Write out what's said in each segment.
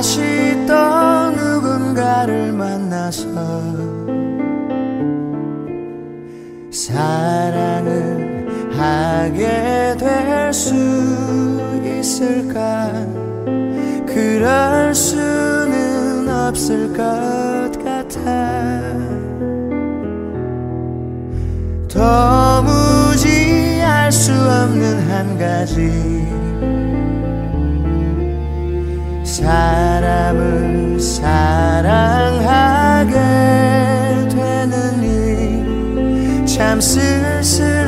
다시 또 누군가를 만나서 사랑을 하게 될 수 있을까? 그럴 수는 없을 것 같아. 도무지 알 수 없는 한 가지. 사람을 사랑하게 되는 일. 참 쓸쓸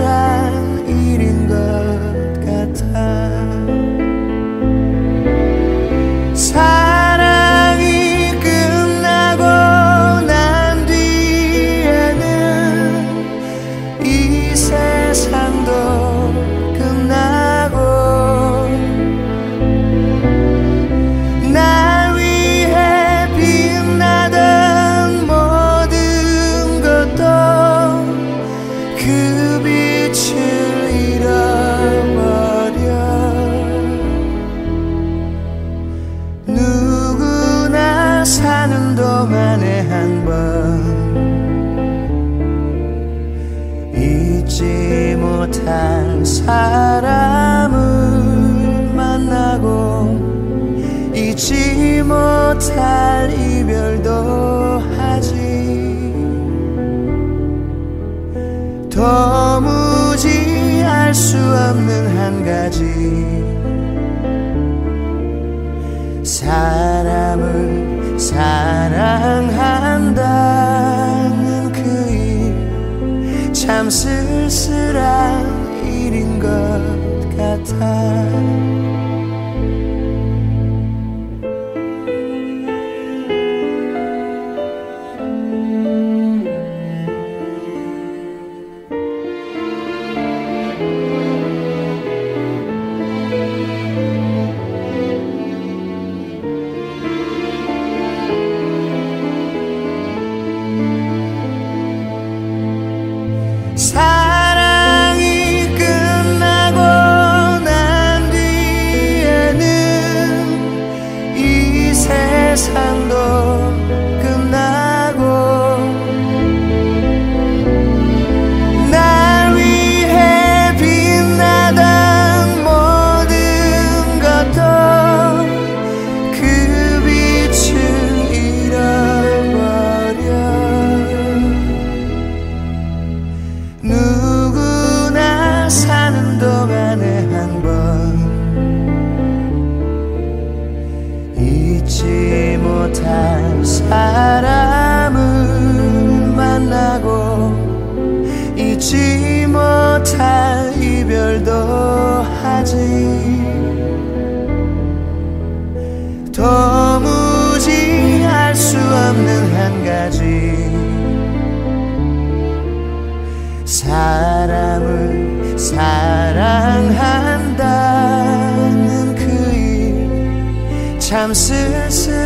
못할 이별도 하지. 도무지 알 수 없는 한 가지. 사람을 사랑한다는 그 일참쓸 사랑이 끝나고 난 뒤에는 이 세상 사람을 만나고 잊지 못할 이별도 하지. 도무지 알 수 없는 한 가지. 사람을 사랑한다는 그 일 참 쓸쓸한